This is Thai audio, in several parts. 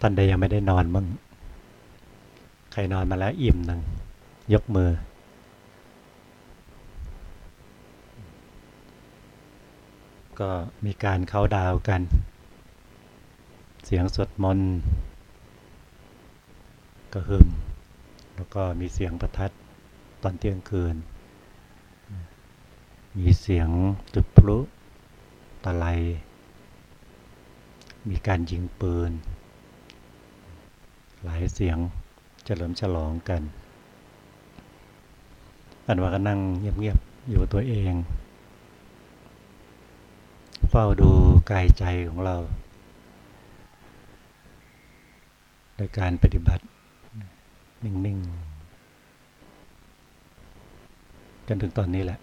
ท่านใดยังไม่ได้นอนบ้างใครนอนมาแล้วอิ่มหนึ่งยกมือ ก็มีการเข้าดาวกัน เสียงสวดมนต์ก็หึมแล้วก็มีเสียงประทัดตอนเที่ยงคืน มีเสียงจุดพลุตะไลมีการยิงปืน หลายเสียงเฉลิมฉลองกัน อันว่าก็นั่งเงียบๆอยู่ตัวเอง เฝ้าดูกายใจของเราโดยการปฏิบัติ นิ่งๆจนถึงตอนนี้แหละ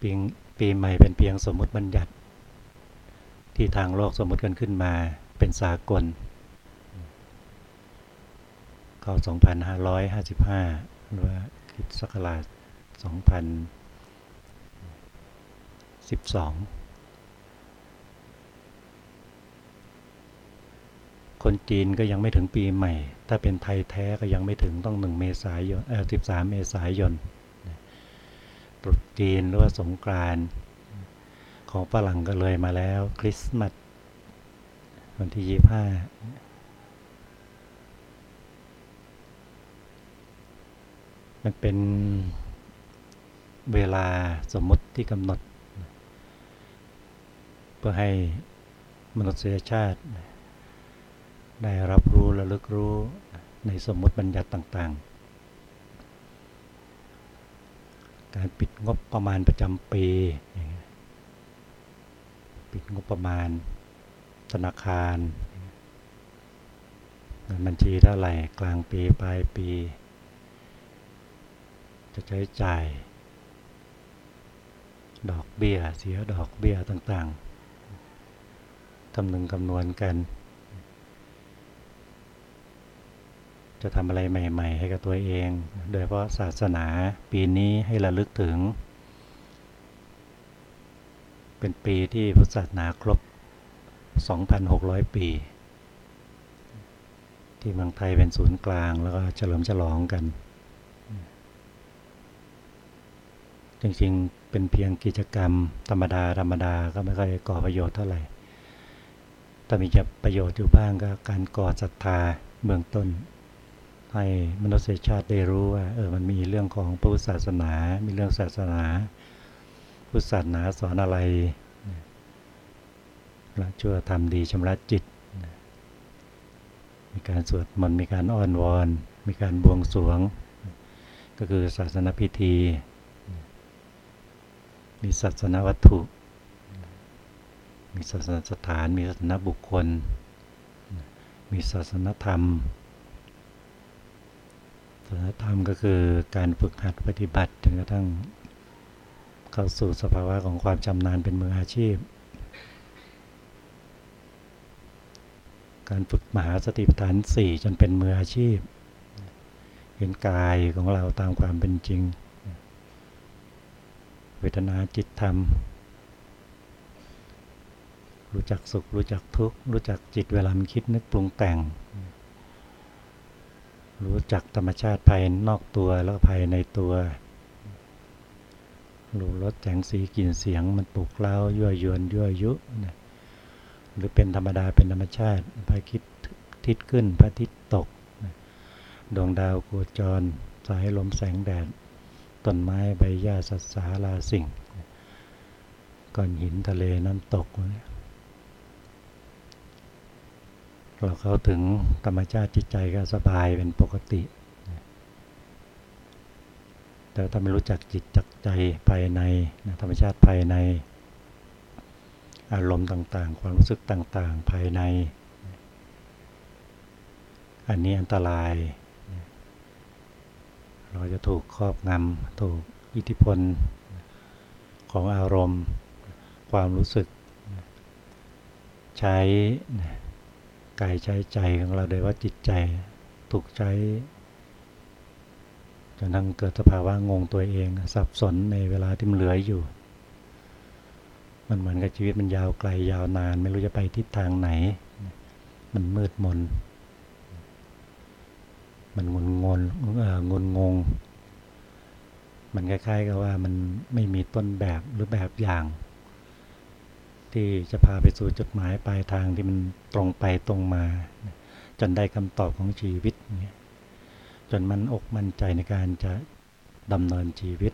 ปีปีใหม่เป็นเพียงสมมติบัญญัติ ที่ทางโลกสมมติกันขึ้นมาเป็นสากลเข้า2555 หรือว่าคิดศักราช2012 คนจีนก็ยังไม่ถึงปีใหม่ ถ้าเป็นไทยแท้ก็ยังไม่ถึงต้องหนึ่งเมษายนเออ13 เมษายนตรุษจีนหรือว่าสงกรานต์ ของฝรั่งก็เลยมาแล้ว คริสต์มาสวันที่ยี่ห้ามันเป็นเวลาสมมติที่กำหนด เพื่อให้มนุษยชาติ ได้รับรู้ระลึกรู้ในสมมติบัญญัติต่างๆ การปิดงบประมาณประจำปี ปิดงบประมาณ ธนาคาร บัญชีเท่าไหร่กลางปีปลายปี จะใช้จ่าย ดอกเบี้ยเสียดอกเบี้ยต่างๆคำนึงคำนวณกัน จะทำอะไรใหม่ ๆ ให้กับตัวเอง โดยเพราะศาสนาปีนี้ให้ระลึกถึง เป็นปีที่พุทธศาสนาครบ 2,600 ปี ที่เมืองไทยเป็นศูนย์กลางแล้วก็เฉลิมฉลองกัน จริงๆ เป็นเพียงกิจกรรมธรรมดาธรรมดาก็ไม่ค่อยก่อประโยชน์เท่าไหร่ แต่มีจะประโยชน์อยู่บ้างก็การก่อศรัทธาเบื้องต้น ให้มนุษยชาติได้รู้ว่าเออมันมีเรื่องของพุทธศาสนา มีเรื่องศาสนา พุทธศาสนาสอนอะไรละชั่วทำดีชำระจิต มีการสวดมนต์มีการอ้อนวอน มีการบวงสรวง ก็คือศาสนาพิธี มีศาสนาวัตถุ มีศาสนาสถาน มีศาสนาบุคคล มีศาสนาธรรมศีลธรรมก็คือการฝึกหัดปฏิบัติจนกระทั่ง เข้าสู่สภาวะของความชำนาญเป็นมืออาชีพ การฝึกมหาสติปัฏฐานสี่จนเป็นมืออาชีพ เห็นกายของเราตามความเป็นจริง เวทนาจิตธรรม รู้จักสุข รู้จักทุกข์ รู้จักจิตเวลามันคิดนึกปรุงแต่ง รู้จักธรรมชาติภายนอกตัวแล้วภายในตัว รูรสแสงสีกลิ่นเสียงมันปลุกเร้ายั่วยวนยั่วยุนะหรือเป็นธรรมดาเป็นธรรมชาติพระคิดทิศขึ้นพระอาทิตย์ตกดวงดาวโคจร สายลมแสงแดดต้นไม้ใบหญ้าสัตว์สาราสิ่งก้อนหินทะเลน้ำตกนี่ยเราเข้าถึงธรรมชาติจิตใจก็สบายเป็นปกติ แต่ถ้าไม่รู้จักจิตจักใจภายในธรรมชาติภายใน อารมณ์ต่างๆ ความรู้สึกต่างๆ ภายใน อันนี้อันตราย เราจะถูกครอบงำถูกอิทธิพลของอารมณ์ ความรู้สึก ใช้กายใช้ใจของเราโดยว่าจิตใจถูกใช้ จนทั้งเกิดสภาวะงงตัวเอง สับสนในเวลาที่มันเหลืออยู่ มันเหมือนกับชีวิตมันยาวไกลยาวนาน ไม่รู้จะไปทิศทางไหน มันมืดมน มันงุนงนงุนงง มันคล้ายๆกับว่ามันไม่มีต้นแบบหรือแบบอย่าง ที่จะพาไปสู่จุดหมายปลายทางที่มันตรงไปตรงมา จนได้คำตอบของชีวิตเนี่ย จนมันอกมั่นใจในการจะดำเนินชีวิต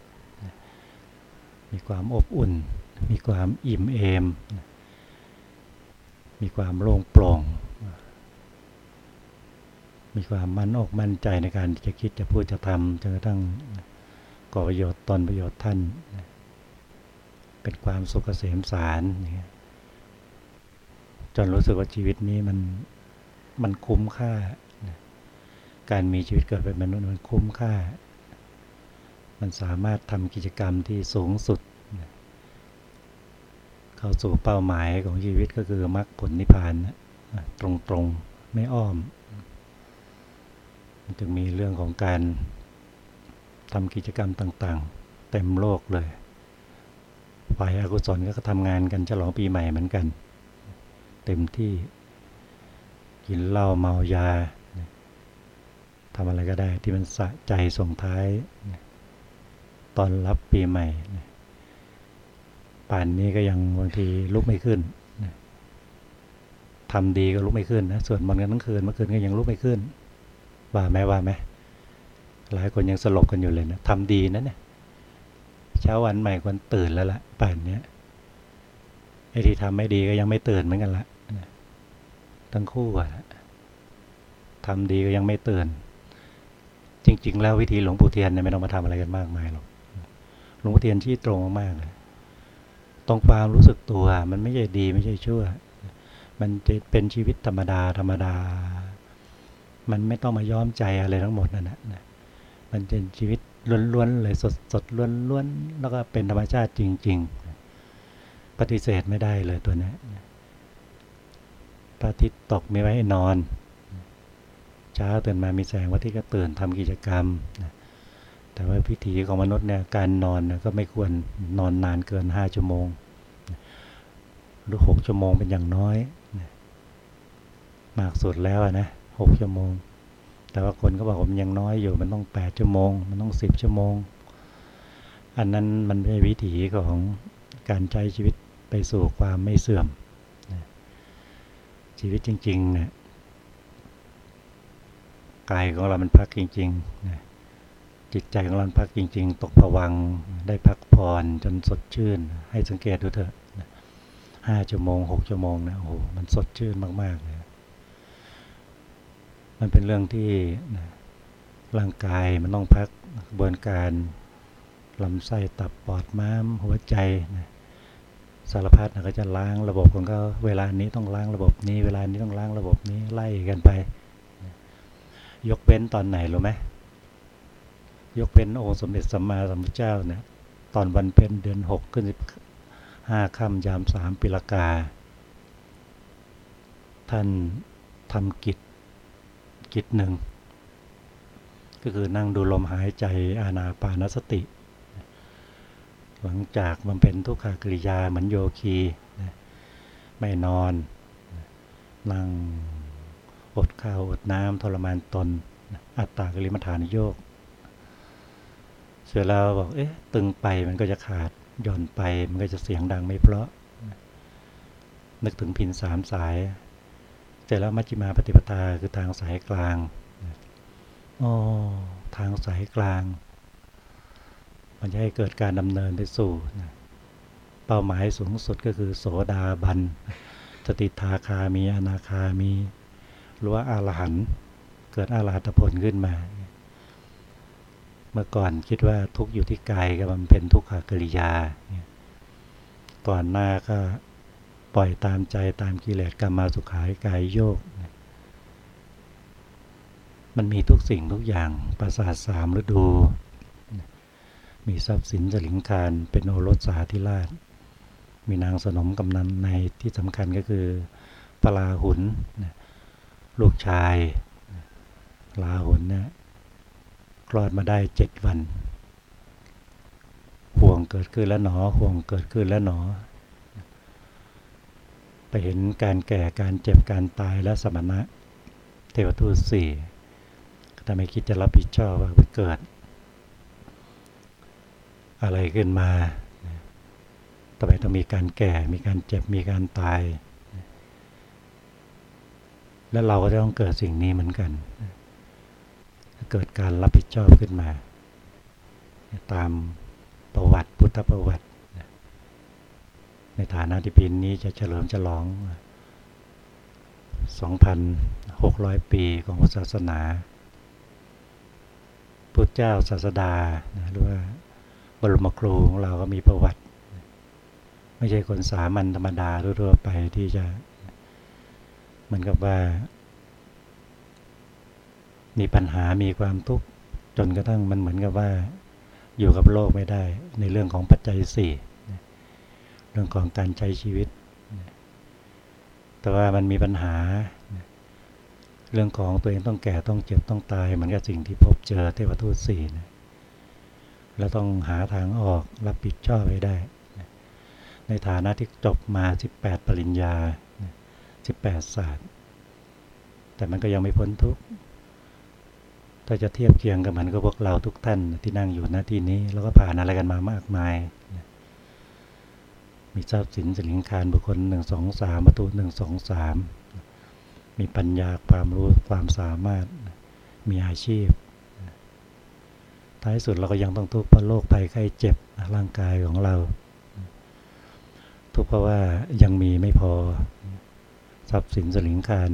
มีความอบอุ่น มีความอิ่มเอม มีความโล่งโปร่ง มีความมั่นอกมั่นใจในการจะคิดจะพูดจะทำจนกระทั่งก่อประโยชน์ตนประโยชน์ท่าน เป็นความสุขเกษมสารจนรู้สึกว่าชีวิตนี้มันมันคุ้มค่า การมีชีวิตเกิดเป็นมนุษย์มันคุ้มค่า มันสามารถทำกิจกรรมที่สูงสุด เข้าสู่เป้าหมายของชีวิตก็คือมรรคผลนิพพานตรงๆไม่อ้อมมันจึงมีเรื่องของการทำกิจกรรมต่างๆ เต็มโลกเลย ฝ่ายอากุศลก็ทำงานกันฉลองปีใหม่เหมือนกัน เต็มที่กินเหล้าเมายา ทำอะไรก็ได้ที่มันสะใจส่งท้าย ตอนรับปีใหม่ ป่านนี้ก็ยังบางทีลุกไม่ขึ้นทำดีก็ลุกไม่ขึ้นนะส่วนมันกันทั้งคืนเมื่อคืนก็ยังลุกไม่ขึ้น ว่าไหมว่าไหมหลายคนยังสลบกันอยู่เลยนะทำดีนะเนี่ยเช้าวันใหม่คนตื่นแล้วละป่านนี้ไอ้ที่ทำไม่ดีก็ยังไม่ตื่นเหมือนกันละทั้งคู่อะทำดีก็ยังไม่ตื่น จริง ๆ แล้ววิธีหลวงปู่เทียนเนี่ยไม่ต้องมาทำอะไรกันมากมายหรอกหลวงปู่เทียนชี้ตรงมากเลยตรงความรู้สึกตัว มันไม่ใช่ดีไม่ใช่ชั่ว มันจะเป็นชีวิตธรรมดาธรรมดา มันไม่ต้องมาย้อมใจอะไรทั้งหมดนั่นแหละมันเป็นชีวิตล้วนๆเลยสดสดล้วนๆแล้วก็เป็นธรรมชาติจริง ๆ ปฏิเสธไม่ได้เลยตัวนี้พระอาทิตย์ตกไม่ไว้นอน เช้าตื่นมามีแสงวันที่ก็ตื่นทำกิจกรรมนะแต่ว่าพิธีของมนุษย์เนี่ยการนอนนะก็ไม่ควรนอนนานเกินห้าชั่วโมง หรือหกชั่วโมงเป็นอย่างน้อยนะมากสุดแล้วนะหกชั่วโมง แต่ว่าคนก็บอกว่ามันยังน้อยอยู่มันต้องแปดชั่วโมง มันต้องสิบชั่วโมง อันนั้นมันเป็นวิถีของการใช้ชีวิตไปสู่ความไม่เสื่อมชีวิตจริงๆเนี่ย กายของเรามันพักจริงๆนะจิตใจของเราพักจริง ๆ ตกผวังได้พักผ่อนจนสดชื่น ให้สังเกตดูเถอะห้าชั่วโมงหกชั่วโมงนะโอ้โหมันสดชื่นมากๆเลยมันเป็นเรื่องที่ร่างกายมันต้องพักกระบวนการลำไส้ตับปอดม้าม หัวใจนะสารพัดนะก็จะล้างระบบของเขาเวลานี้ต้องล้างระบบนี้ เวลานี้ต้องล้างระบบนี้ไล่กันไป ยกเว้นตอนไหนรู้ไหมยกเว้นองค์สมเด็จสัมมาสัมพุทธเจ้าเนี่ยตอนวันเพ็ญเดือนหกขึ้นสิบห้าค่ำยามสามปิลกา ท่านทำกิจกิจหนึ่ง ก็คือนั่งดูลมหายใจอานาปานสติ หลังจากมันเป็นทุกขากริยาเหมือนโยคี ไม่นอน นั่ง อดข้าวอดน้ำทรมานตน อัตตากริมฐานโยก เสร็จแล้วบอกเอ๊ะตึงไปมันก็จะขาดหย่อนไปมันก็จะเสียงดังไม่เพราะ นึกถึงพินสามสายเสร็จแล้วมัชฌิมาปฏิปทาคือทางสายกลางอ๋อทางสายกลาง มันจะให้เกิดการดำเนินไปสู่เป้าหมายสูงสุดก็คือโสดาบันสติทาคามีอนาคามี หรือว่าอารหันต์เกิดอาราตผลขึ้นมา เมื่อก่อนคิดว่าทุกอยู่ที่กายก็มันเป็นทุกขกริยา ก่อนหน้าก็ปล่อยตามใจตามกิเลสกรรมมาสุขายกายโยก มันมีทุกสิ่งทุกอย่างประสาทสามฤดู มีทรัพย์สินจลิงคารเป็นโอรสสาธิราช มีนางสนมกำนันในที่สำคัญก็คือปลาหุน ลูกชายลาหุนนี่คลอดมาได้เจ็ดวัน ห่วงเกิดขึ้นแล้วหนอ ห่วงเกิดขึ้นแล้วหนอเห็นการแก่การเจ็บการตายและสมณะ เทวทูตสี่แต่ไมคิดจะรับผิดชอบว่าเกิด อะไรขึ้นมาต่อไปต้องมีการแก่ มีการเจ็บ มีการตาย และเราก็จะต้องเกิดสิ่งนี้เหมือนกัน เกิดการรับผิดชอบขึ้นมา ตามประวัติพุทธประวัติ ในฐานะที่ปีนี้จะเฉลิมฉลอง 2,600 ปีของศาสนา พุทธเจ้าศาสดาหรือว่าบรมครูของเราก็มีประวัติ ไม่ใช่คนสามัญธรรมดาทั่วไปที่จะ เหมือนกับว่า มีปัญหามีความทุกข์จนกระทั่งมันเหมือนกับว่า อยู่กับโลกไม่ได้ ในเรื่องของปัจจัยสี่เรื่องของการใช้ชีวิต แต่ว่ามันมีปัญหา เรื่องของตัวเองต้องแก่ต้องเจ็บต้องตายเหมือนกับสิ่งที่พบเจอเทวทูตสี่นะแล้วต้องหาทางออกรับผิดชอบให้ได้ ในฐานะที่จบมา 18 ปริญญา 18 ศาสตร์ แต่มันก็ยังไม่พ้นทุกข์ถ้าจะเทียบเคียงกับมันก็พวกเราทุกท่านที่นั่งอยู่ณที่นี้ แล้วก็ผ่านอะไรกันมามากมาย มีทรัพย์สินสินคารบุคคลหนึ่งสองสามประตูหนึ่งสองสามมีปัญญาความรู้ความสามารถมีอาชีพ ท้ายสุดเราก็ยังต้องทุกข์เพราะโรคภัยไข้เจ็บร่างกายของเรา ทุกข์เพราะว่ายังมีไม่พอ ทรัพย์สินสินคาร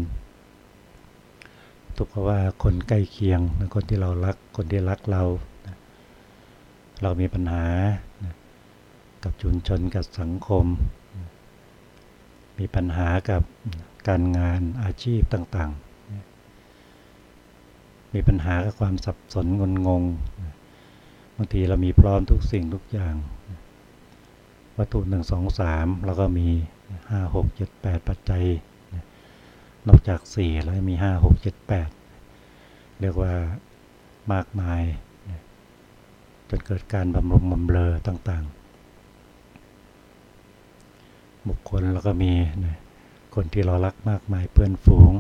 ทุกข์เพราะว่าคนใกล้เคียงคนที่เรารักคนที่รักเรา เรามีปัญหากับชุมชนกับสังคม มีปัญหากับการงานอาชีพต่างๆ มีปัญหากับความสับสนงนงงบางทีเรามีพร้อมทุกสิ่งทุกอย่าง วัตถุหนึ่งสองสามเราก็มีห้าหกเจ็ดแปดปัจจัย นอกจากสี่แล้วมีห้าหกเจ็ดแปดเรียกว่ามากมายจนเกิดการบำรุงบำเรอต่างๆ บุคคลแล้วก็มีคนที่เรารักมากมายเพื่อนฝูง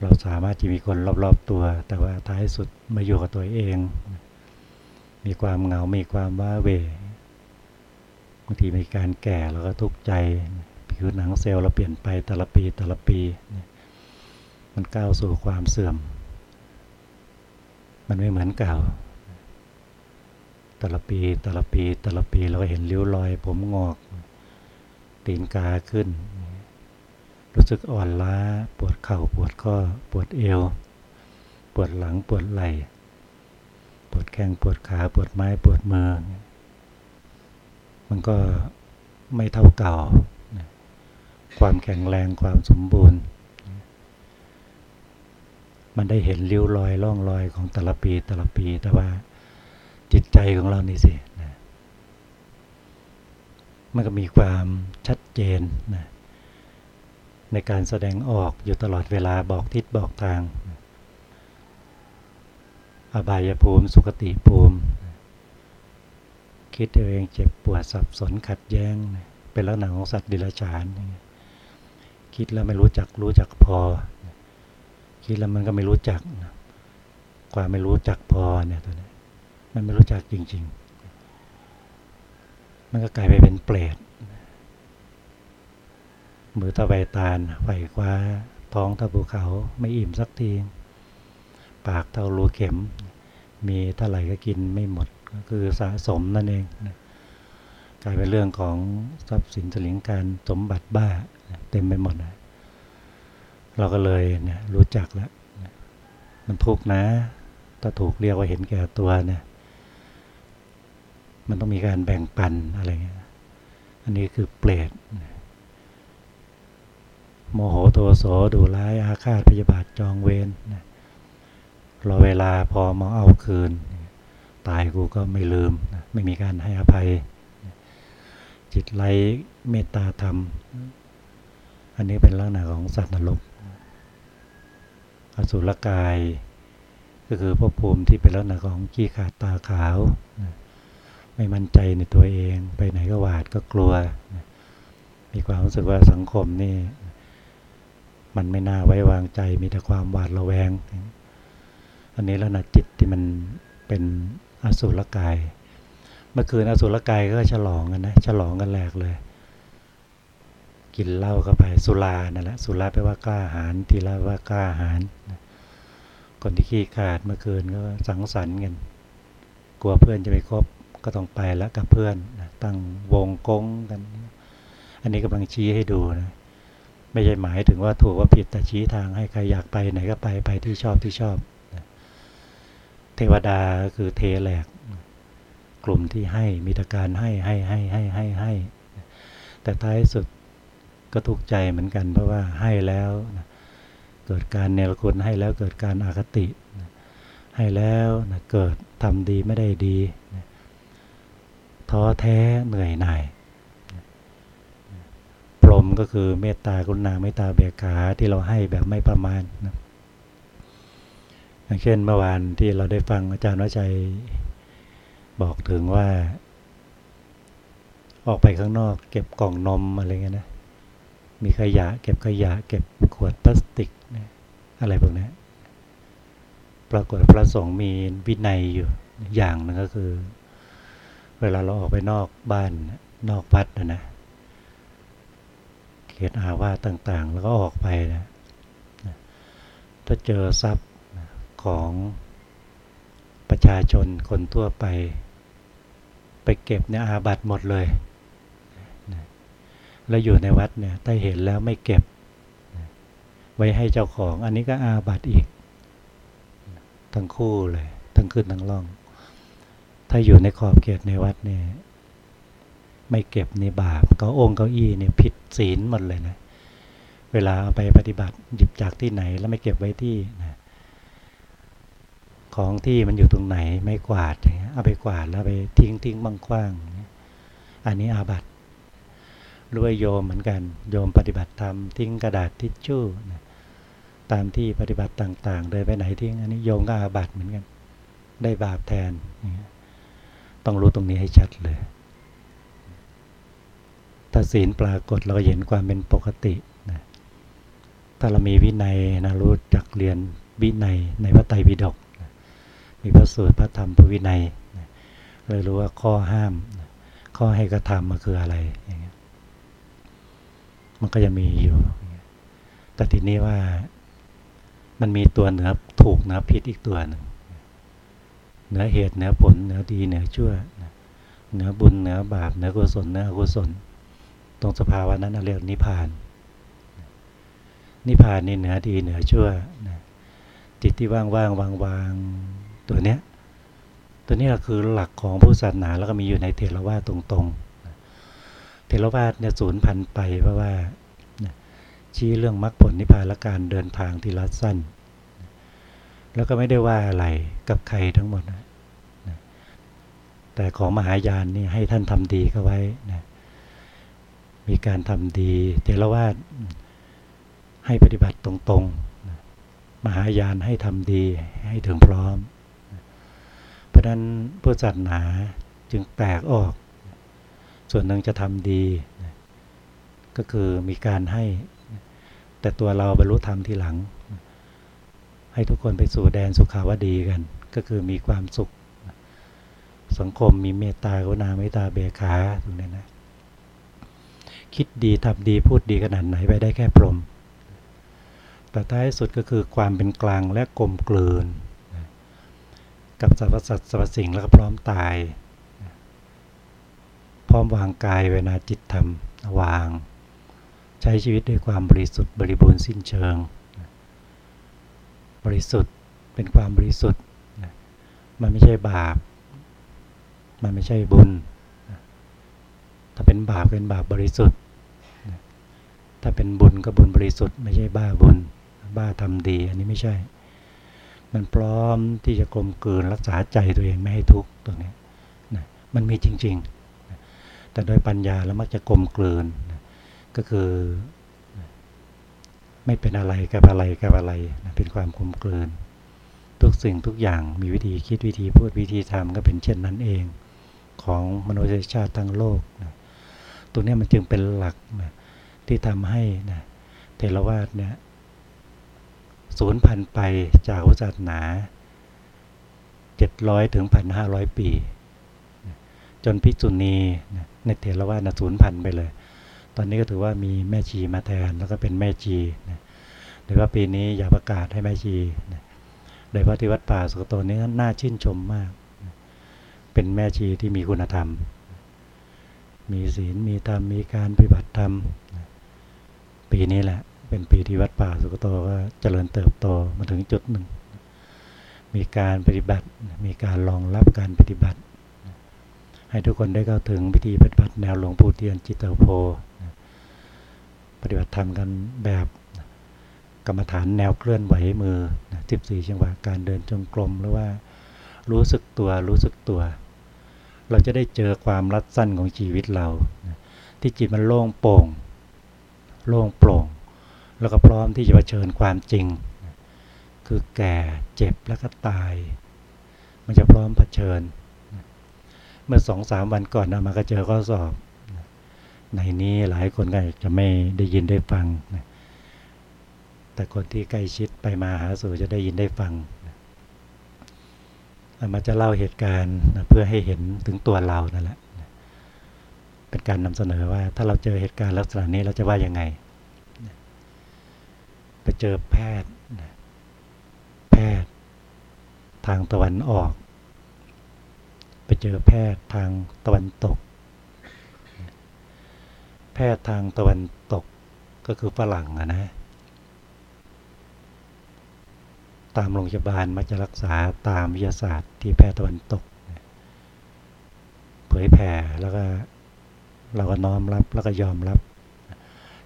เราสามารถจะมีคนรอบๆตัว แต่ว่าท้ายสุดมาอยู่กับตัวเอง มีความเหงา มีความว้าเวบางทีมีการแก่แล้วก็ทุกข์ใจ ผิวหนังเซลล์เราเปลี่ยนไปแต่ละปีแต่ละปี มันก้าวสู่ความเสื่อม มันไม่เหมือนเก่า แต่ละปีแต่ละปีแต่ละปีเราก็เห็นริ้วรอย ผมงอก ตีนกาขึ้น รู้สึกอ่อนล้า ปวดเข่าปวดข้อปวดเอว ปวดหลังปวดไหล่ ปวดแข้งปวดขาปวดไม้ปวดมือมันก็ไม่เท่าเก่า ความแข็งแรงความสมบูรณ์ มันได้เห็นริ้วรอยร่องรอยของแต่ละปีแต่ละปีแต่ว่าจิตใจของเรานี่สินะมันก็มีความชัดเจนนะในการแสดงออกอยู่ตลอดเวลาบอกทิศบอกทาง อบายภูมิสุขติภูมิ คิดเองเจ็บปวดสับสนขัดแย้ง เป็นลักษณะของสัตว์ดิลฉานอย่างเงี้ย คิดแล้วไม่รู้จักรู้จักพอ คิดแล้วมันก็ไม่รู้จักความไม่รู้จักพอเนี่ยตัวนี้มันไม่รู้จักจริง ๆ มันก็กลายไปเป็นเปรตมือตะใบตาลไฟคว้าท้องตะภูเขาไม่อิ่มสักที ปากเท่ารูเข็ม มีเท่าไหร่ก็กินไม่หมดก็คือสะสมนั่นเองกลายเป็นเรื่องของทรัพย์สินสลิงการสมบัติบ้า เต็มไปหมดนะเราก็เลยเนี่ยรู้จักแล้วมันทุกนะถ้าถูกเรียกว่าเห็นแก่ตัวเนี่ย มันต้องมีการแบ่งปันอะไรเงี้ย อันนี้คือเปรตโมโหโทโสดูร้ายอาฆาตพยาบาทจองเวรรอเวลาพอมาเอาคืน ตายกูก็ไม่ลืม ไม่มีการให้อภัย จิตไร้เมตตาธรรม อันนี้เป็นลักษณะของสัตว์นรกอสุรกาย ก็คือภพภูมิที่เป็นลักษณะของขี้ขาดตาขาว ไม่มั่นใจในตัวเอง ไปไหนก็หวาดก็กลัว มีความรู้สึกว่าสังคมนี่ มันไม่น่าไว้วางใจมีแต่ความหวาดระแวง อันนี้แล้วนะจิตที่มันเป็นอสุรกาย เมื่อคืนอสุรกายก็ฉลองกันนะ ฉลองกันแหลกเลย กินเหล้าเข้าไปสุรานั่นแหละสุราแปลว่ากล้าหาญทีละว่ากล้าหาญคนที่ขี้ขาดเมื่อคืนก็สังสรรค์กันกลัวเพื่อนจะไปคบก็ต้องไปแล้วกับเพื่อนตั้งวงกงกัน อันนี้กำลังชี้ให้ดูนะไม่ใช่หมายถึงว่าถูกว่าผิดแต่ชี้ทางให้ใครอยากไปไหนก็ไปไปที่ชอบที่ชอบเทวดาคือเทแหลก กลุ่มที่ให้มีตการให้ให้ให้ให้ให้ให้แต่ท้ายสุด ก็ทุกข์ใจเหมือนกัน เพราะว่าให้แล้วเกิดการเนรคุณให้แล้วเกิดการอาคติให้แล้วเกิดทำดีไม่ได้ดีท้อแท้เหนื่อยหน่ายพรหมก็คือเมตตากรุณาเมตตาเบียขาที่เราให้แบบไม่ประมาณนะอย่างเช่นเมื่อวานที่เราได้ฟังอาจารย์วชัยบอกถึงว่า ออกไปข้างนอก เก็บกล่องนมอะไรเงี้ยนะ มีขยะ เก็บขยะ เก็บขวดพลาสติกอะไรพวกนี้ปรากฏพระสงฆ์มีวินัยอยู่อย่างหนึ่งก็คือ เวลาเราออกไปนอกบ้านนอกวัดนะนะเขตอาวาต่าง ๆ แล้วก็ออกไปนะถ้าเจอทรัพย์ของประชาชนคนทั่วไป ไปเก็บเนี่ยอาบัตหมดเลย แล้วอยู่ในวัดเนี่ยถ้าเห็นแล้วไม่เก็บ ไว้ให้เจ้าของ อันนี้ก็อาบัตอีก ทั้งคู่เลย ทั้งขึ้นทั้งล่อง ถ้าอยู่ในขอบเขตในวัดเนี่ยไม่เก็บในบาปเก้าองค์เก้าอี้เนี่ยผิดศีลหมดเลยนะ เวลาเอาไปปฏิบัติหยิบจากที่ไหนแล้วไม่เก็บไว้ที่นะของที่มันอยู่ตรงไหนไม่กวาดอย่างเงี้ยเอาไปกวาดแล้วไปทิ้งทิ้งบางคว้าง อันนี้อาบัต รวยโยมเหมือนกัน โยมปฏิบัติธรรมทิ้งกระดาษทิชชู่นะตามที่ปฏิบัติต่าง ๆ เดินไปไหนทิ้งอันนี้โยมก็อาบัติเหมือนกัน ได้บาปแทน ต้องรู้ตรงนี้ให้ชัดเลย ถ้าศีลปรากฏเราเห็นความเป็นปกตินะถ้าเรามีวินัยนะรู้จักเรียนวินัยในพระไตรปิฎกนะมีพระสูตรพระธรรมพระวินัยนะเลยรู้ว่าข้อห้าม ข้อให้กระทำมันคืออะไรอย่างเงี้ย มันก็จะมีอยู่ แต่ทีนี้ว่ามันมีตัวเหนือถูกเหนือผิดอีกตัวหนึ่งเหนือเหตุเหนือผลเหนือดีเหนือชั่วเหนือบุญเหนือบาปเหนือกุศลเหนืออกุศล ตรงสภาวะนั้นเรียกนิพพาน นิพพานนี่เหนือดีเหนือชั่วจิตที่ว่างว่างวางวางตัวเนี้ยตัวนี้ก็คือหลักของผู้ศาสนาแล้วก็มีอยู่ในเทรวาตรงๆ เทรวาสเนี่ยสูญพันธุ์ไปเพราะว่าชี้เรื่องมรรคผลนิพพานและการเดินทางที่ลัดสั้น แล้วก็ไม่ได้ว่าอะไรกับใครทั้งหมดนะแต่ของมหายานนี่ให้ท่านทำดีก็ไว้นะมีการทำดีเทรวาสให้ปฏิบัติตรงๆนะมหายานให้ทำดีให้ถึงพร้อม เพราะนั้นผู้ศาสนาจึงแตกออก ส่วนหนึ่งจะทำดี ก็คือมีการให้ แต่ตัวเราบรรลุธรรมทีหลัง ให้ทุกคนไปสู่แดนสุขาวดีกัน ก็คือมีความสุข สังคมมีเมตตากรุณาเมตตาเบขาตรงนี้นะ คิดดีทำดีพูดดีขนาดไหนไปได้แค่พรมแต่ท้ายสุดก็คือความเป็นกลางและกลมกลืน กับสรรพสัตว์สรรพสิ่งแล้วก็พร้อมตาย พร้อมวางกายเวลาจิตทำวาง ใช้ชีวิตด้วยความบริสุทธิ์บริบูรณ์สิ้นเชิง บริสุทธิ์เป็นความบริสุทธิ์มันไม่ใช่บาป มันไม่ใช่บุญ ถ้าเป็นบาปเป็นบาปบริสุทธิ์ ถ้าเป็นบุญก็บุญบริสุทธิ์ ไม่ใช่บ้าบุญ บ้าทำดีอันนี้ไม่ใช่ มันพร้อมที่จะกลมกลืนรักษาใจตัวเองไม่ให้ทุกข์ตรงนี้นะมันมีจริง ๆ แต่โดยปัญญาแล้วมักจะกลมกลืน ก็คือ ไม่เป็นอะไรกับอะไรกับอะไรเป็นความคมกลืน ทุกสิ่งทุกอย่างมีวิธีคิดวิธีพูดวิธีทำก็เป็นเช่นนั้นเอง ของมนุษยชาติทั้งโลกนะตัวนี้มันจึงเป็นหลักนะที่ทำให้นะเทรวาสเนี่ยสูญพันธุ์ไปจากศาสนาเจ็ดร้อยถึงพันห้าร้อยปี นพิจุนีในเทรวาสนะสูญพันไปเลย ตอนนี้ก็ถือว่ามีแม่ชีมาแทนแล้วก็เป็นแม่ชีนะหรือว่าปีนี้อยากประกาศให้แม่ชีนะโดยพระที่วัดป่าสุกโตนี้น่าชื่นชมมาก เป็นแม่ชีที่มีคุณธรรม มีศีล มีธรรม มีการปฏิบัติธรรม ปีนี้แหละ เป็นปีที่วัดป่าสุกโตก็เจริญเติบโตมาถึงจุดหนึ่ง มีการปฏิบัติ มีการรองรับการปฏิบัติ ให้ทุกคนได้เข้าถึงพิธีปฏิบัติแนวหลวงปู่เทียนจิตเตโพปฏิบัติธรรมกันแบบกรรมฐานแนวเคลื่อนไหวมือ14จังหวะการเดินจงกรมหรือว่ารู้สึกตัวรู้สึกตัว เราจะได้เจอความรัดสั้นของชีวิตเรา ที่จิตมันโล่งโปร่ง โล่งโปร่ง แล้วก็พร้อมที่จะเผชิญความจริง คือแก่เจ็บแล้วก็ตาย มันจะพร้อมเผชิญ เมื่อสองสามวันก่อนนะมาก็เจอข้อสอบ ในนี้หลายคนก็จะไม่ได้ยินได้ฟัง แต่คนที่ใกล้ชิดไปมาหาสู่จะได้ยินได้ฟังมาจะเล่าเหตุการณ์เพื่อให้เห็นถึงตัวเรานั่นแหละ เป็นการนำเสนอว่าถ้าเราเจอเหตุการณ์ลักษณะนี้เราจะว่ายังไง ไปเจอแพทย์ แพทย์ทางตะวันออก ไปเจอแพทย์ทางตะวันตก แพทย์ทางตะวันตกก็คือฝรั่งอะนะ ตามโรงพยาบาลมักจะรักษาตามวิทยาศาสตร์ที่แพทย์ตะวันตก เผยแผ่แล้วก็เราก็น้อมรับแล้วก็ยอมรับ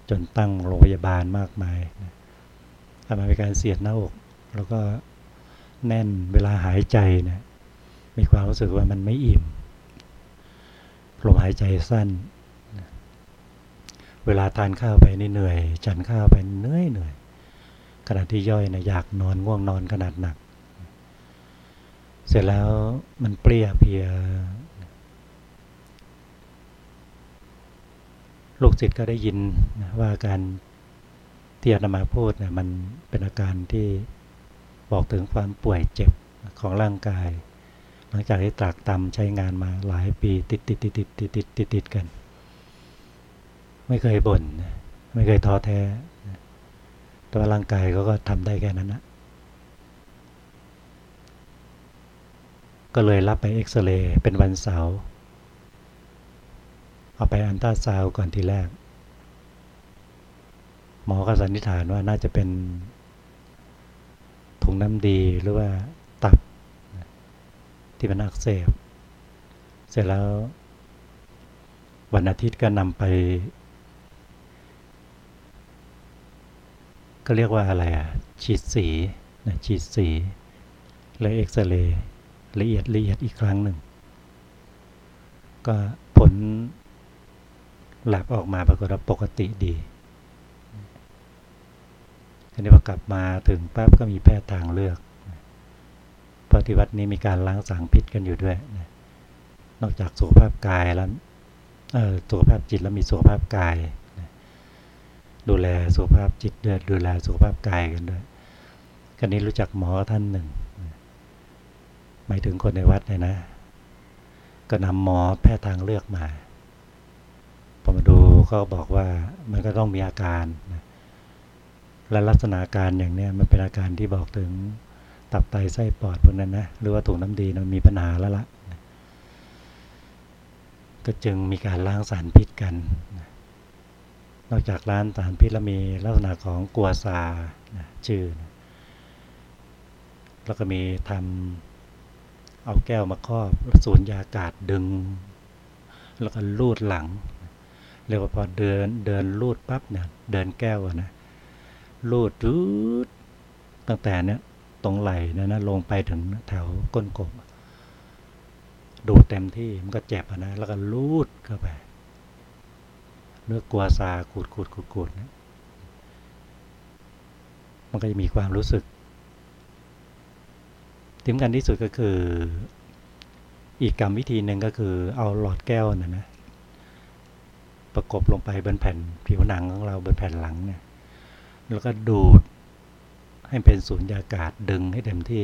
จนตั้งโรงพยาบาลมากมายทำให้การเสียดหน้าอก แล้วก็แน่นเวลาหายใจเนี่ย มีความรู้สึกว่ามันไม่อิ่มลมหายใจสั้น เวลาทานข้าวไปนี่เหนื่อย ฉันข้าวไปเหนื่อยเหนื่อยขณะที่ย่อยนะอยากนอนง่วงนอนขนาดหนัก เสร็จแล้วมันเปรี้ยเพีย ลูกศิษย์ก็ได้ยินว่าการที่อาตมาพูดเนี่ยมันเป็นอาการที่บอกถึงความป่วยเจ็บของร่างกาย หลังจากที่ตรากตำใช้งานมาหลายปีติดติดติดติดติดติดติดติดกัน ไม่เคยบ่น ไม่เคยท้อแท้แต่ว่าร่างกายเขาก็ทำได้แค่นั้นนะก็เลยรับไปเอ็กซเรย์เป็นวันเสาร์เอาไปอันต้าซาวก่อนทีแรก หมอก็สันนิษฐานว่าน่าจะเป็นถุงน้ำดีหรือว่า ที่มันอักเสบ เสร็จแล้ว วันอาทิตย์ก็นำไป ก็เรียกว่าอะไรอะ ฉีดสีนะฉีดสีเลยเอ็กซเรย์ละเอียดละเอียดอีกครั้งหนึ่ง ก็ผลหลับออกมาปรากฏว่าปกติดีทีนี้พอกลับมาถึงปั๊บก็มีแพทย์ทางเลือก เพราะที่วัดนี้มีการล้างสางพิษกันอยู่ด้วย นอกจากสุขภาพกายแล้วสุขภาพจิตแล้วมีสุขภาพกาย ดูแลสุขภาพจิตด้วยดูแลสุขภาพกายกันด้วยกันนี้รู้จักหมอท่านหนึ่งหมายถึงคนในวัดเลยนะ ก็นำหมอแพทย์ทางเลือกมาพอมาดูก็บอกว่ามันก็ต้องมีอาการและลักษณะการอย่างนี้มันเป็นอาการที่บอกถึง ตับไตไส้ปอดพวกนั้นนะหรือว่าถุงน้ำดีมันมีปัญหาแล้วละ่ะก็จึงมีการล้างสารพิษกัน นอกจากร้านสารพิษแล้วมีลักษณะของกัวซาชื่อ แล้วก็มีทำเอาแก้วมาครอบสูญยากาศดึง แล้วก็ลูดหลัง เรียกว่าพอเดินเดินลูดปั๊บเนี่ยเดินแก้วนะลูดดูดตั้งแต่เนี้ย ตรงไหล่นะนะลงไปถึงแถวก้นกบ ดูเต็มที่มันก็เจ็บนะ แล้วก็ลูดเข้าไปเนื้อกลัวซาขูดขูดขูดขูดนะมันก็จะมีความรู้สึกที่สำคัญที่สุดก็คือ อีกกรรมวิธีหนึ่งก็คือเอาหลอดแก้วนะนะประกบลงไปบนแผ่นผิวหนังของเราบนแผ่นหลังเนี่ยแล้วก็ดูด ให้เป็นสูญญากาศดึงให้เต็มที่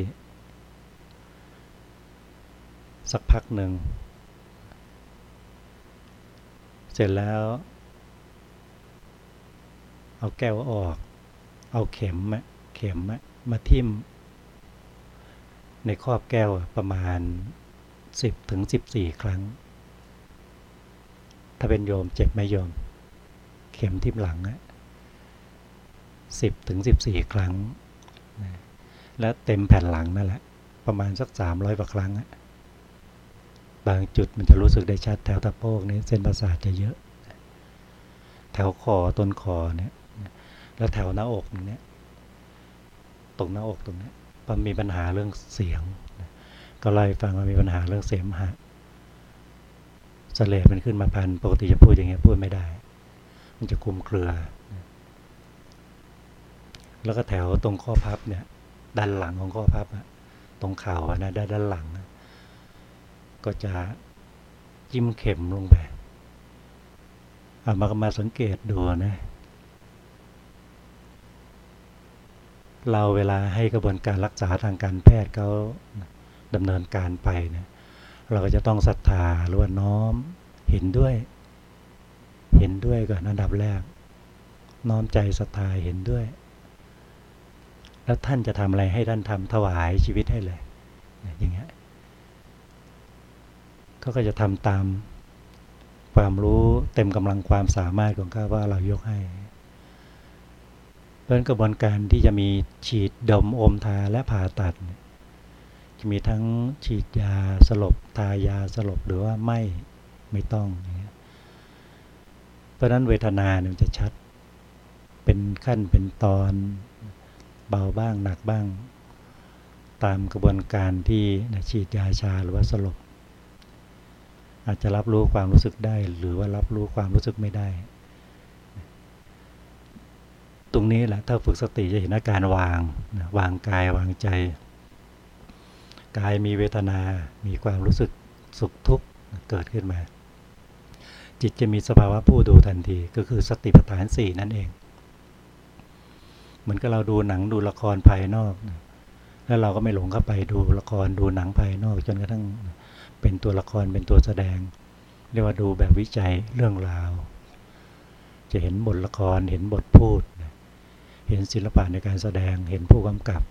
สักพักหนึ่ง เสร็จแล้ว เอาแก้วออก เอาเข็มเข็มมาทิ่ม ในครอบแก้วประมาณ 10ถึง14 ครั้ง ถ้าเป็นโยมเจ็บไหมโยม เข็มทิ่มหลังอะสิบถึงสิบสี่ครั้ง และเต็มแผ่นหลังนั่นแหละ ประมาณสักสามร้อยกว่าครั้งบางจุดมันจะรู้สึกได้ชัดแถวตะโพกนี้เส้นประสาทจะเยอะ แถวคอต้นคอเนี่ยแล้วแถวหน้าอกเนี่ยตรงหน้าอกตรงนี้มันมีปัญหาเรื่องเสียง ก็ไล่ฟังว่ามีปัญหาเรื่องเสมหะสเลดมันขึ้นมาพันปกติจะพูดอย่างเงี้ยพูดไม่ได้ มันจะคุมเครือ แล้วก็แถวตรงข้อพับเนี่ย ด้านหลังของข้อพับตรงเข่านะด้านด้านหลัง ก็จะจิ้มเข็มลงไปเอามามาสังเกตดูนะ เราเวลาให้กระบวนการรักษาทางการแพทย์เขาดำเนินการไปเนี่ยเราก็จะต้องศรัทธาหรือว่าน้อมเห็นด้วย เห็นด้วยก่อนอันดับแรก น้อมใจศรัทธาเห็นด้วย แล้วท่านจะทำอะไรให้ท่านทำถวายชีวิตให้เลยอย่างเงี้ยเขาก็จะทำตามความรู้เต็มกำลังความสามารถของข้าว่าเรายกให้ เพราะกระบวนการที่จะมีฉีดดมอมทาและผ่าตัด จะมีทั้งฉีดยาสลบทายาสลบหรือว่าไม่ไม่ต้องเพราะนั้นเวทนาเนี่ยจะชัดเป็นขั้นเป็นตอน เบาบ้างหนักบ้าง ตามกระบวนการที่ฉีดยาชาหรือว่าสลบ อาจจะรับรู้ความรู้สึกได้ หรือว่ารับรู้ความรู้สึกไม่ได้ ตรงนี้แหละถ้าฝึกสติจะเห็นอาการวางวางกายวางใจ กายมีเวทนา มีความรู้สึกสุขทุกข์เกิดขึ้นมา จิตจะมีสภาวะผู้ดูทันทีก็คือสติปัฏฐานสี่นั่นเอง มือนกับเราดูหนังดูละครภายนอก แล้วเราก็ไม่หลงเข้าไปดูละครดูหนังภายนอก จนกระทั่งเป็นตัวละครเป็นตัวแสดง เรียกว่าดูแบบวิจัยเรื่องราว จะเห็นบทละครเห็นบทพูด เห็นศิลปะในการแสดงเห็นผู้กำกับ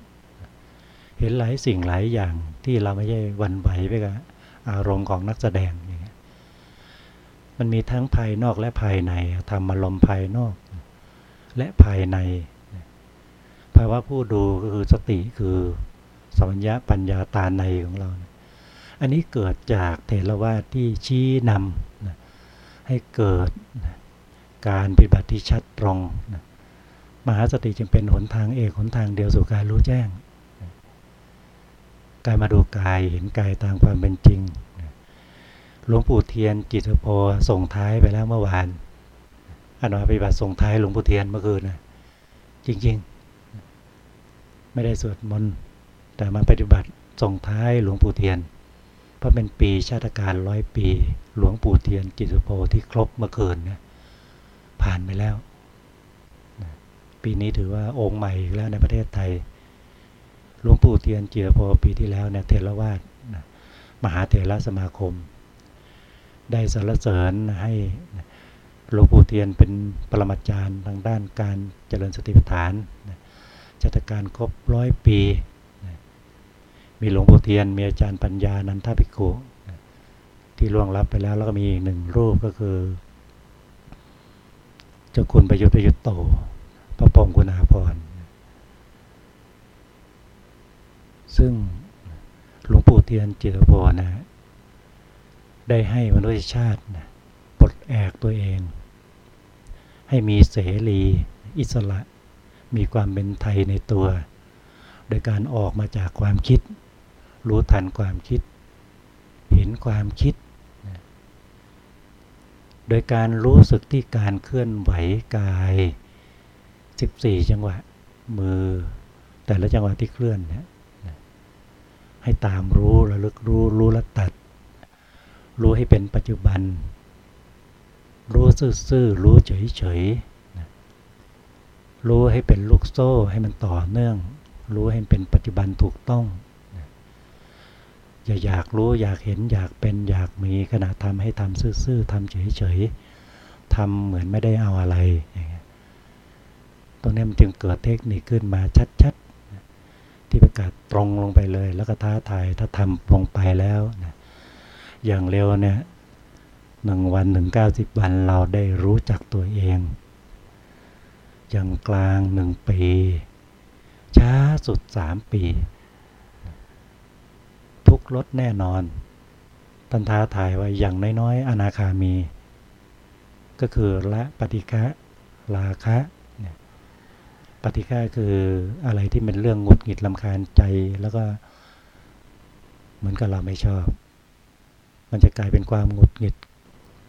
เห็นหลายสิ่งหลายอย่างที่เราไม่ใช่วันไหวไปกับอารมณ์ของนักแสดงอย่างเงี้ยมันมีทั้งภายนอกและภายในทำอารมณ์ภายนอก และภายใน ภาวะผู้ดูก็คือสติคือสัมญาปัญญาตาในของเรา อันนี้เกิดจากเทรวาที่ชี้นำให้เกิดการปฏิบัติที่ชัดตรงนะมหาสติจึงเป็นหนทางเอกหนทางเดียวสู่การรู้แจ้งกายมาดูกายเห็นกายตามความเป็นจริงหลวงปู่เทียนจิตโพส่งท้ายไปแล้วเมื่อวานอันว่าปฏิบัติส่งท้ายหลวงปู่เทียนเมื่อคืนนะจริง ๆ ไม่ได้สวดมนต์แต่มาปฏิบัติส่งท้ายหลวงปู่เทียน เพราะเป็นปีชาติการร้อยปี หลวงปู่เทียนจิตุโพที่ครบเมื่อคืนนะผ่านไปแล้ว ปีนี้ถือว่าองค์ใหม่อีกแล้วในประเทศไทย หลวงปู่เทียนเจียพปีที่แล้วเนี่ยเทรวาสมหาเถรสมาคม ได้สรรเสริญให้หลวงปู่เทียนเป็นปรมาจารย์ทางด้านการเจริญสติปัฏฐาน จัตการครบร้อยปี มีหลวงปู่เทียน มีอาจารย์ปัญญา นันทภิกขุที่ล่วงลับไปแล้ว แล้วก็มีอีกหนึ่งรูปก็คือ เจ้าคุณประยุทธ์ประยุทธ์โต พระพงคุณาพร ซึ่งหลวงปู่เทียนจิตโพนะได้ให้มนุษยชาตินะปลดแอกตัวเอง ให้มีเสรี อิสระ มีความเป็นไทยในตัว โดยการออกมาจากความคิด รู้ทันความคิด เห็นความคิด โดยการรู้สึกที่การเคลื่อนไหวกายสิบสี่จังหวะ มือ แต่ละจังหวะที่เคลื่อนเนี่ยให้ตามรู้ระลึกรู้รู้ละตัด รู้ให้เป็นปัจจุบัน รู้ซื่อๆรู้เฉยๆ รู้ให้เป็นลูกโซ่ให้มันต่อเนื่อง รู้ให้เป็นปัจจุบันถูกต้องอย่าอยากรู้อยากเห็นอยากเป็นอยากมีขณะทำให้ทำซื่อๆทำเฉยๆทำเหมือนไม่ได้เอาอะไรอย่างเงี้ยตรงนี้มันจึงเกิดเทคนิคขึ้นมาชัดๆ ที่ประกาศตรงลงไปเลย แล้วก็ท้าทายถ้าทำลงไปแล้วนะอย่างเร็วเนี่ยหนึ่งวันถึงเก้าสิบวันเราได้รู้จักตัวเอง อย่างกลางหนึ่งปี ช้าสุดสามปี ทุกลดแน่นอนตันท้าทายไว่าอย่างน้อยๆอนาคามี ก็คือละปฏิฆะราคะปฏิฆะคืออะไรที่เป็นเรื่องหงุดหงิดลำคาญใจแล้วก็ เหมือนกับเราไม่ชอบ มันจะกลายเป็นความหงุดหงิด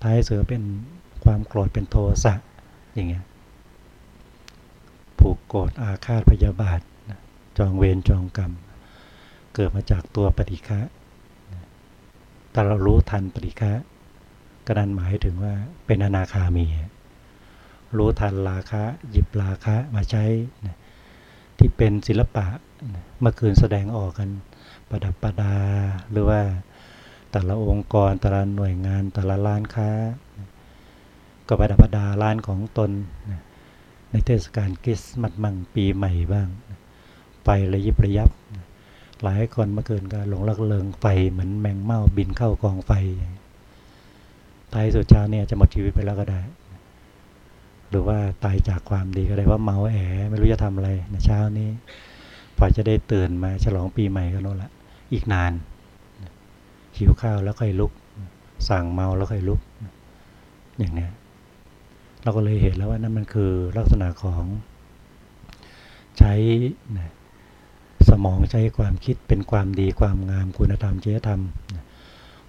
ท้ายเสือเป็นความโกรธเป็นโทสะอย่างเงี้ย ผูกโกรธอาฆาตพยาบาท จองเวรจองกรรม เกิดมาจากตัวปฏิฆะแต่เรารู้ทันปฏิฆะก็นั่นหมายถึงว่าเป็นอนาคามี รู้ทันราคะ หยิบราคะมาใช้ที่เป็นศิลปะเมื่อคืนแสดงออกกันประดับประดา หรือว่าแต่ละองค์กรแต่ละหน่วยงานแต่ละร้านค้า ก็ประดับประดาร้านของตน ในเทศกาลคริสต์มาสมั่งปีใหม่บ้างไฟระยิบระยับ หลายคนเมื่อคืนก็หลงลักเลิงไฟเหมือนแมงเม่าบินเข้ากองไฟตายสุดเช้าเนี่ยจะหมดชีวิตไปแล้วก็ได้ หรือว่าตายจากความดีก็ได้ว่าเมาแอไม่รู้จะทำอะไรในเช้านี้พอจะได้ตื่นมาฉลองปีใหม่ก็โน่นละอีกนานหิวข้าวแล้วค่อยลุก สั่งเมาแล้วค่อยลุก อย่างนี้ เราก็เลยเห็นแล้วว่านั่นมันคือลักษณะของใช้สมองใช้ความคิดเป็นความดีความงามคุณธรรมจริยธรรม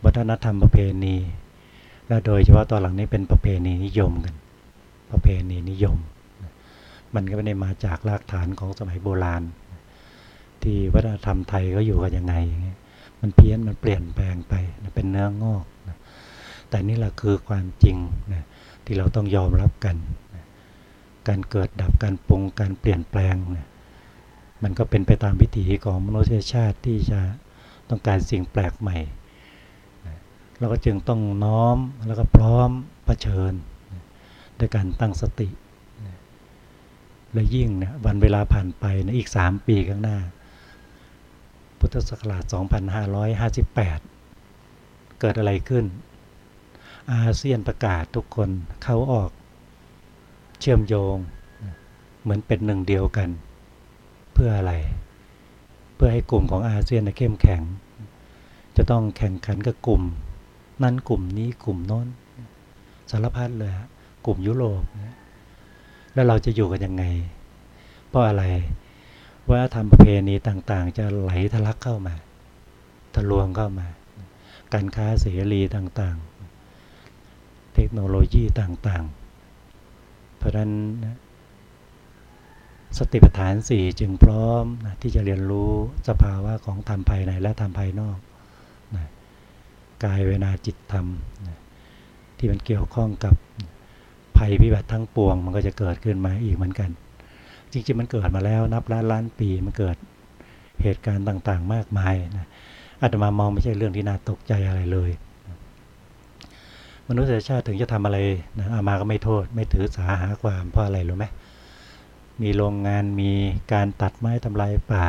วัฒนธรรมประเพณี และโดยเฉพาะตอนหลังนี้เป็นประเพณีนิยมกัน ประเพณีนิยม มันก็ไม่ได้มาจากรากฐานของสมัยโบราณ ที่วัฒนธรรมไทยก็อยู่กันยังไงอย่างเงี้ยมันเพี้ยนมันเปลี่ยนแปลงไปเป็นเนื้องอก แต่นี่แหละคือความจริงนะ ที่เราต้องยอมรับกัน การเกิดดับการปรุงการเปลี่ยนแปลงนะมันก็เป็นไปตามวิถีของมนุษยชาติที่จะต้องการสิ่งแปลกใหม่เราก็จึงต้องน้อมแล้วก็พร้อมเผชิญด้วยการตั้งสติ และยิ่งนะวันเวลาผ่านไปนะอีกสามปีข้างหน้า พุทธศักราช 2558 เกิดอะไรขึ้น อาเซียนประกาศทุกคนเข้าออกเชื่อมโยง เหมือนเป็นหนึ่งเดียวกัน เพื่ออะไร เพื่อให้กลุ่มของอาเซียนเข้มแข็ง จะต้องแข่งขันกับกลุ่ม นั้นกลุ่มนี้กลุ่มโน้น สารพัดเลยกลุ่มยุโรปแล้วเราจะอยู่กันยังไง เพราะอะไรว่าทำประเพณีต่างๆ จะไหลทะลักเข้ามา ทะลวงเข้ามา การค้าเสรีต่างๆ ทคโนโลยีต่างๆ เพราะนั้นสติปัฏฐานสี่จึงพร้อมนะที่จะเรียนรู้สภาวะของธรรมภายในและธรรมภายนอกนะกายเวนาจิตธรรมนะที่มันเกี่ยวข้องกับภัยพิบัติทั้งปวง มันก็จะเกิดขึ้นมาอีกเหมือนกัน จริงๆมันเกิดมาแล้วนับล้านล้านปีมันเกิดเหตุการณ์ต่างๆ มากมายนะอาตมามองไม่ใช่เรื่องที่น่าตกใจอะไรเลย มนุษยชาติถึงจะทำอะไรนะอามาก็ไม่โทษ ไม่ถือสาหาความเพราะอะไรรู้ไหมมีโรงงานมีการตัดไม้ทำลายป่า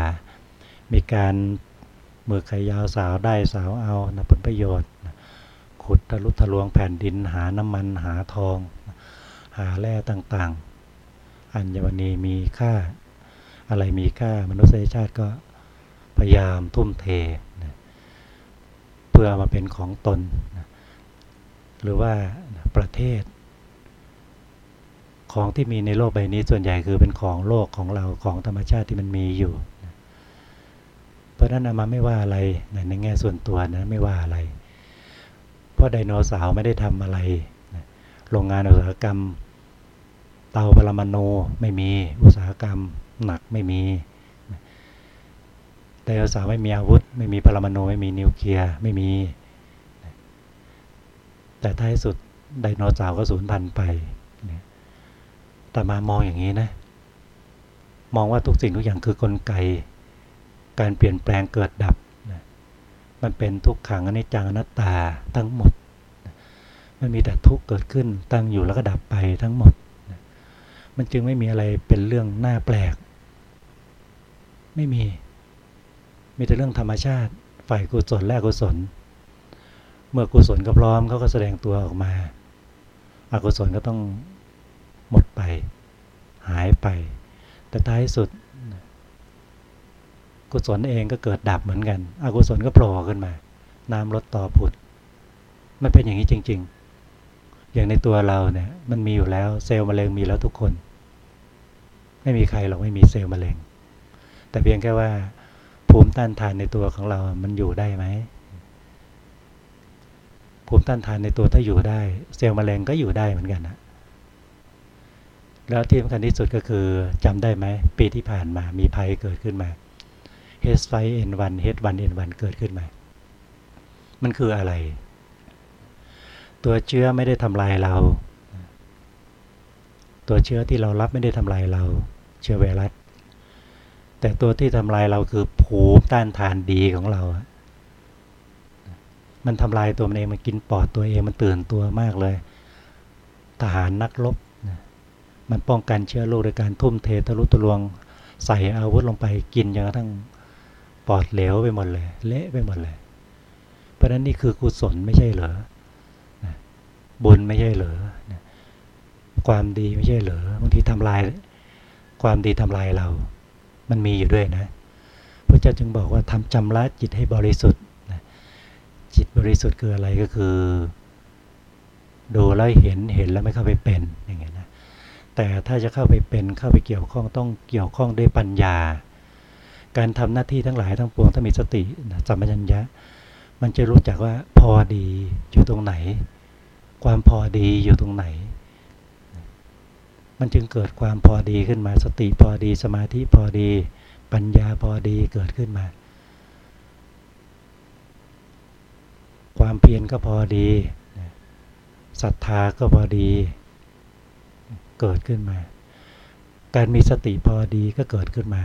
มีการมือไขยาวสาวได้สาวเอานะผลประโยชน์ ขุดทะลุทะลวงแผ่นดินหาน้ำมันหาทอง หาแร่ต่างๆ อัญมณีมีค่า อะไรมีค่ามนุษยชาติก็พยายามทุ่มเทนะเพื่อมาเป็นของตนนะ หรือว่าประเทศ ของที่มีในโลกใบนี้ส่วนใหญ่คือเป็นของโลกของเราของธรรมชาติที่มันมีอยู่ เพราะนั้นอามาไม่ว่าอะไรในแง่ส่วนตัวนะไม่ว่าอะไร เพราะไดโนเสาร์ไม่ได้ทำอะไรโรงงานอุตสาหกรรม เตาปรมาณูไม่มีอุตสาหกรรมหนักไม่มีไดโนเสาร์ไม่มีอาวุธ ไม่มีปรมาณูไม่มีนิวเคลียร์ไม่มี แต่ท้ายสุดไดโนเสาร์ก็สูญพันธุ์ไปแต่มามองอย่างนี้นะ มองว่าทุกสิ่งทุกอย่างคือกลไก การเปลี่ยนแปลงเกิดดับ มันเป็นทุกขังอนิจจังอนัตตาทั้งหมด มันมีแต่ทุกข์เกิดขึ้นตั้งอยู่แล้วก็ดับไปทั้งหมด มันจึงไม่มีอะไรเป็นเรื่องน่าแปลก ไม่มี มีแต่เรื่องธรรมชาติ ฝ่ายกุศลและกุศล เมื่อกุศลก็พร้อมเขาก็แสดงตัวออกมาอากุศลก็ต้องหมดไป หายไป แต่ท้ายสุด กุศลเองก็เกิดดับเหมือนกันอกุศลก็โผล่ขึ้นมา น้ำลดต่อผุด มันเป็นอย่างนี้จริง ๆ อย่างในตัวเราเนี่ย มันมีอยู่แล้วเซลล์มะเร็งมีแล้วทุกคน ไม่มีใครหรอกไม่มีเซลล์มะเร็ง แต่เพียงแค่ว่า ภูมิต้านทานในตัวของเรา มันอยู่ได้ไหม ภูมิต้านทานในตัวถ้าอยู่ได้ เซลล์มะเร็งก็อยู่ได้เหมือนกันนะแล้วที่สำคัญที่สุดก็คือจำได้ไหม ปีที่ผ่านมามีภัยเกิดขึ้นมา H5N1 H1N1 เกิดขึ้นมา มันคืออะไร ตัวเชื้อไม่ได้ทำลายเรา ตัวเชื้อที่เรารับไม่ได้ทำลายเรา เชื้อไวรัส แต่ตัวที่ทำลายเราคือภูมิต้านทานดีของเรา มันทำลายตัวมันเองมันกินปอดตัวเองมันตื่นตัวมากเลย ทหารนักรบมันป้องกันเชื้อโรคโดยการทุ่มเททะลุทะลวงใส่อาวุธลงไปกินจนกระทั่งปอดเหลวไปหมดเลย เละไปหมดเลย เพราะนั้นนี่คือกุศลไม่ใช่เหรอบุญไม่ใช่เหรอความดีไม่ใช่เหรอบางทีทำลาย ความดีทำลายเรา มันมีอยู่ด้วยนะพระเจ้าจึงบอกว่าทำจำละจิตให้บริสุทธิ์ จิตบริสุทธิ์คืออะไรก็คือ ดูแล้วเห็นเห็นแล้วไม่เข้าไปเป็นอย่างเงี้ยนะแต่ถ้าจะเข้าไปเป็นเข้าไปเกี่ยวข้องต้องเกี่ยวข้องด้วยปัญญา การทำหน้าที่ทั้งหลายทั้งปวงถ้ามีสติสัมปชัญญะ มันจะรู้จักว่าพอดีอยู่ตรงไหน ความพอดีอยู่ตรงไหน มันจึงเกิดความพอดีขึ้นมาสติพอดีสมาธิพอดี ปัญญาพอดีเกิดขึ้นมา ความเพียรก็พอดีศรัทธาก็พอดี เกิดขึ้นมา การมีสติพอดีก็เกิดขึ้นมา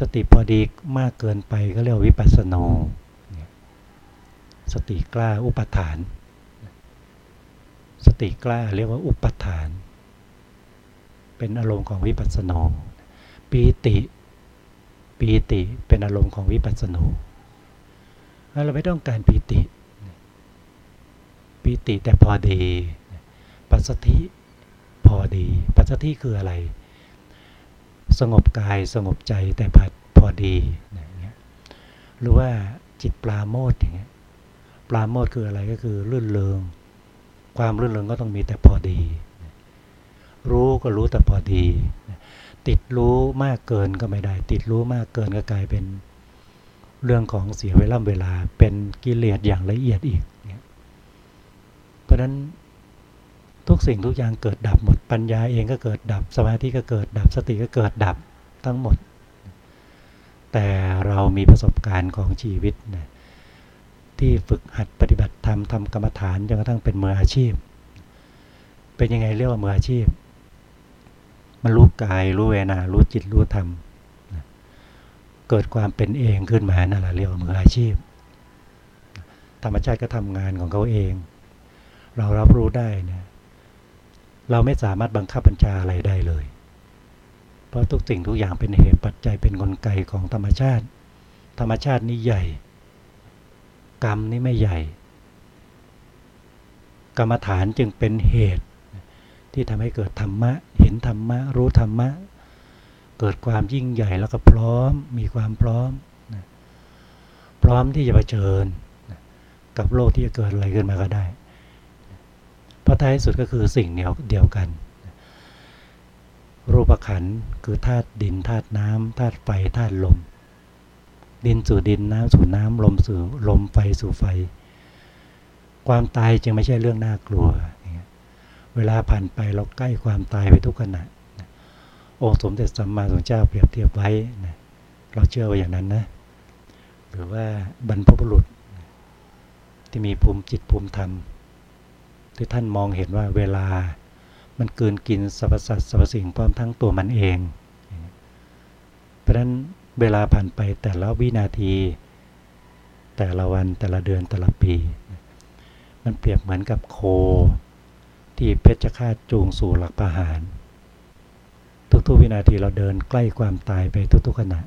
สติพอดีมากเกินไปก็เรียกวิปัสสโนสติกล้าอุปทาน สติกล้าเรียกว่าอุปทาน เป็นอารมณ์ของวิปัสสโนปีติปีติเป็นอารมณ์ของวิปัสสโน เราไม่ต้องการปีติ ปีติแต่พอดี ปัสสธิพอดี ปัจจัยคืออะไร สงบกายสงบใจแต่ผัดพอดีอย่างเงี้ยหรือว่าจิตปลาโมดอย่างเงี้ยปลาโมดคืออะไรก็คือลื่นเลงความลื่นเลงก็ต้องมีแต่พอดี รู้ก็รู้แต่พอดี ติดรู้มากเกินก็ไม่ได้ ติดรู้มากเกินก็กลายเป็น เรื่องของเสียเวลาเวลาเป็นกิเลสอย่างละเอียดอีกเพราะนั้นทุกสิ่งทุกอย่างเกิดดับหมดปัญญาเองก็เกิดดับสมาธิก็เกิดดับสติก็เกิดดับทั้งหมด แต่เรามีประสบการณ์ของชีวิตนะที่ฝึกหัดปฏิบัติธรรมทำกรรมฐานจนกระทั่งเป็นมืออาชีพ เป็นยังไงเรียกว่ามืออาชีพ มันรู้กายรู้เวนารู้จิตรู้ธรรม เกิดความเป็นเองขึ้นมานั่นแหละเรียกว่ามืออาชีพ ธรรมชาติก็ทำงานของเขาเอง เรารับรู้ได้เนี่ยเราไม่สามารถบังคับบัญชาอะไรได้เลย เพราะทุกสิ่งทุกอย่างเป็นเหตุปัจจัยเป็นกลไกของธรรมชาติ ธรรมชาตินี่ใหญ่ กรรมนี่ไม่ใหญ่ กรรมฐานจึงเป็นเหตุที่ทำให้เกิดธรรมะ เห็นธรรมะ รู้ธรรมะ เกิดความยิ่งใหญ่แล้วก็พร้อมมีความพร้อมพร้อมที่จะเผชิญกับโลกที่จะเกิดอะไรขึ้นมาก็ได้เพราะท้ายสุดก็คือสิ่งเดียวเดียวกัน รูปขันคือธาตุดินธาตุน้ำธาตุไฟธาตุลม ดินสู่ดินน้ำสู่น้ำลมสู่ลมไฟสู่ไฟ ความตายจึงไม่ใช่เรื่องน่ากลัว เวลาผ่านไปเราใกล้ความตายไปทุกขณะ องค์สมเด็จสัมมาสัมพุทธเจ้าเปรียบเทียบไว้นะเราเชื่อว่าอย่างนั้นนะ หรือว่าบรรพบุรุษ ที่มีภูมิจิตภูมิธรรม ที่ท่านมองเห็นว่าเวลามันเกืนกินสรรพสัตว์สรรพสิ่งพร้อมทั้งตัวมันเอง เพราะฉะนั้นเวลาผ่านไปแต่ละวินาที แต่ละวันแต่ละเดือนแต่ละปี มันเปรียบเหมือนกับโค ที่เพชฌฆาตจูงสู่หลักประหาร ทุก ๆ วินาทีเราเดินใกล้ความตายไปทุก ๆ ขณะ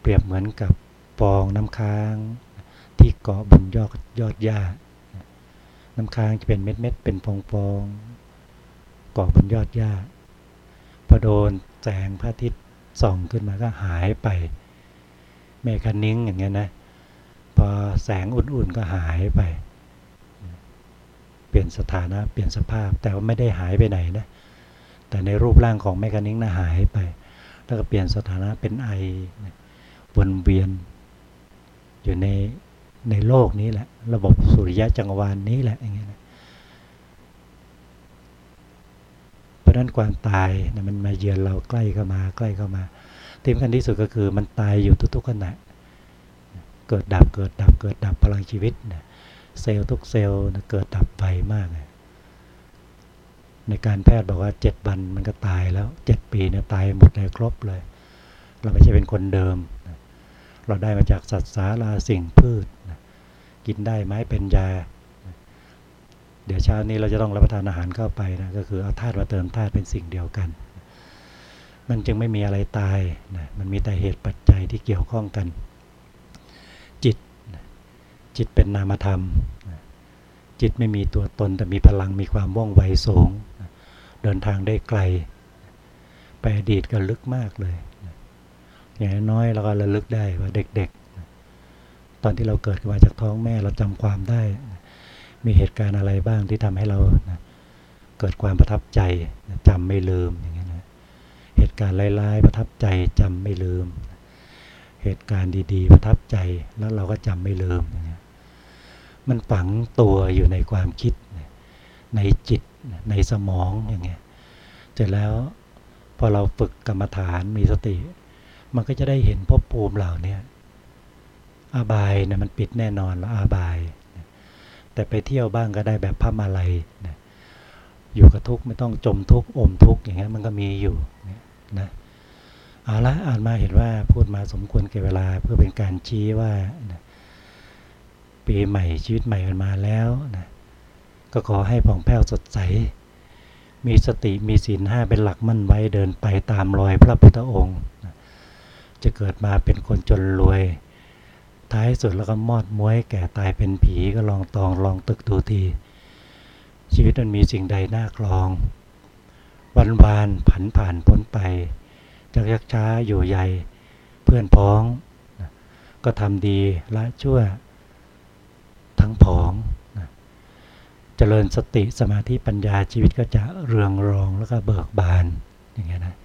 เปรียบเหมือนกับฟองน้ำค้าง ที่เกาะบนยอดยอดหญ้า น้ำค้างจะเป็นเม็ดเม็ดเป็นฟองฟองเกาะบนยอดหญ้าพอโดนแสงพระอาทิตย์ส่องขึ้นมาก็หายไปเมฆนิ้งอย่างเงี้ยนะพอแสงอุ่นๆก็หายไป เปลี่ยนสถานะ เปลี่ยนสภาพแต่ว่าไม่ได้หายไปไหนนะ แต่ในรูปร่างของเมฆนิ้งนะหายไป แล้วก็เปลี่ยนสถานะเป็นไอวนเวียน อยู่ในในโลกนี้แหละ ระบบสุริยะจักรวาลนนี้แหละอย่างเงี้ยนะเพราะนั้นความตายนะมันมาเยือนเราใกล้เข้ามาใกล้เข้ามาที่สำคัญที่สุดก็คือมันตายอยู่ทุกๆขณะเกิดดับเกิดดับเกิดดับพลังชีวิตนะเซลล์ทุกเซลล์นะเกิดดับไปมากเลย ในการแพทย์บอกว่าเจ็ดวันมันก็ตายแล้วเจ็ดปีเนี่ยตายหมดเลยครบเลย เราไม่ใช่เป็นคนเดิม เราได้มาจากสัตว์สาราสิ่งพืช กินได้ไหมเป็นยา เดี๋ยวเช้านี้เราจะต้องรับประทานอาหารเข้าไปนะก็คือเอาธาตุมาเติมธาตุเป็นสิ่งเดียวกัน มันจึงไม่มีอะไรตายนะมันมีแต่เหตุปัจจัยที่เกี่ยวข้องกัน จิตจิตเป็นนามธรรม จิตไม่มีตัวตนแต่มีพลังมีความว่องไวสูง เดินทางได้ไกล ไปอดีตก็ลึกมากเลยอย่างน้อยเราก็ระลึกได้ว่าเด็กๆ ตอนที่เราเกิดขึ้นมาจากท้องแม่เราจำความได้ มีเหตุการณ์อะไรบ้างที่ทำให้เราเกิดความประทับใจจำไม่ลืมอย่างเงี้ยนะเหตุการณ์ร้ายๆประทับใจจำไม่ลืม เหตุการณ์ดีๆ ประทับใจแล้วเราก็จำไม่ลืมอย่างเงี้ย มันฝังตัวอยู่ในความคิด ในจิตในสมองอย่างเงี้ยเสร็จแล้วพอเราฝึกกรรมฐานมีสติ มันก็จะได้เห็นภพภูมิเหล่านี้อาบายเนี่ยมันปิดแน่นอนแล้วอาบาย แต่ไปเที่ยวบ้างก็ได้แบบพระมาลัยนะอยู่กับทุกข์ไม่ต้องจมทุกข์อมทุกข์อย่างเงี้ยมันก็มีอยู่นะเอาละอ่านมาเห็นว่าพูดมาสมควรเก็บเวลาเพื่อเป็นการชี้ว่านะ ปีใหม่ชีวิตใหม่กันมาแล้วนะก็ขอให้ผ่องแผ้วสดใส มีสติมีศีลห้าเป็นหลักมั่นไว้เดินไปตามรอยพระพุทธองค์จะเกิดมาเป็นคนจนรวย ท้ายสุดแล้วก็มอดม้วยแก่ตายเป็นผีก็ลองตองลองตึกดูที ชีวิตมันมีสิ่งใดน่ากลอง วันวานผันผ่านพ้นไปจะยักช้าอยู่ใหญ่เพื่อนพ้อง ก็ทำดีละชั่ว ทั้งผองเจริญสติสมาธิปัญญาชีวิตก็จะเรืองรองแล้วก็เบิกบานอย่างเงี้ยนะ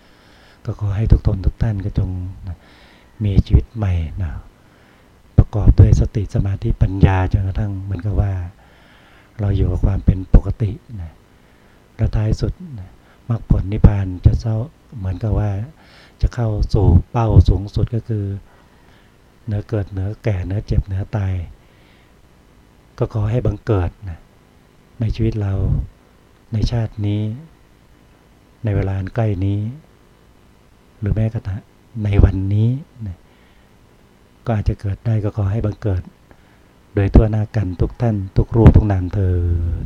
ก็ขอให้ทุกตนทุกท่านก็จงนะมีชีวิตใหม่นะประกอบด้วยสติสมาธิปัญญาจนกระทั่งเหมือนกับว่า เราอยู่กับความเป็นปกตินะและท้ายสุดนะมรรคผลนิพพานจะเศร้าเหมือนกับว่าจะเข้าสู่เป้าสูงสุดก็คือ เนื้อเกิดเนื้อแก่เนื้อเจ็บเนื้อตาย ก็ขอให้บังเกิดนะในชีวิตเราในชาตินี้ ในเวลาใกล้นี้ หรือแม้กระทั่งในวันนี้นะก็อาจจะเกิดได้ก็ขอให้บังเกิด โดยทั่วหน้ากันทุกท่าน ทุกรูปทุกนามเทิน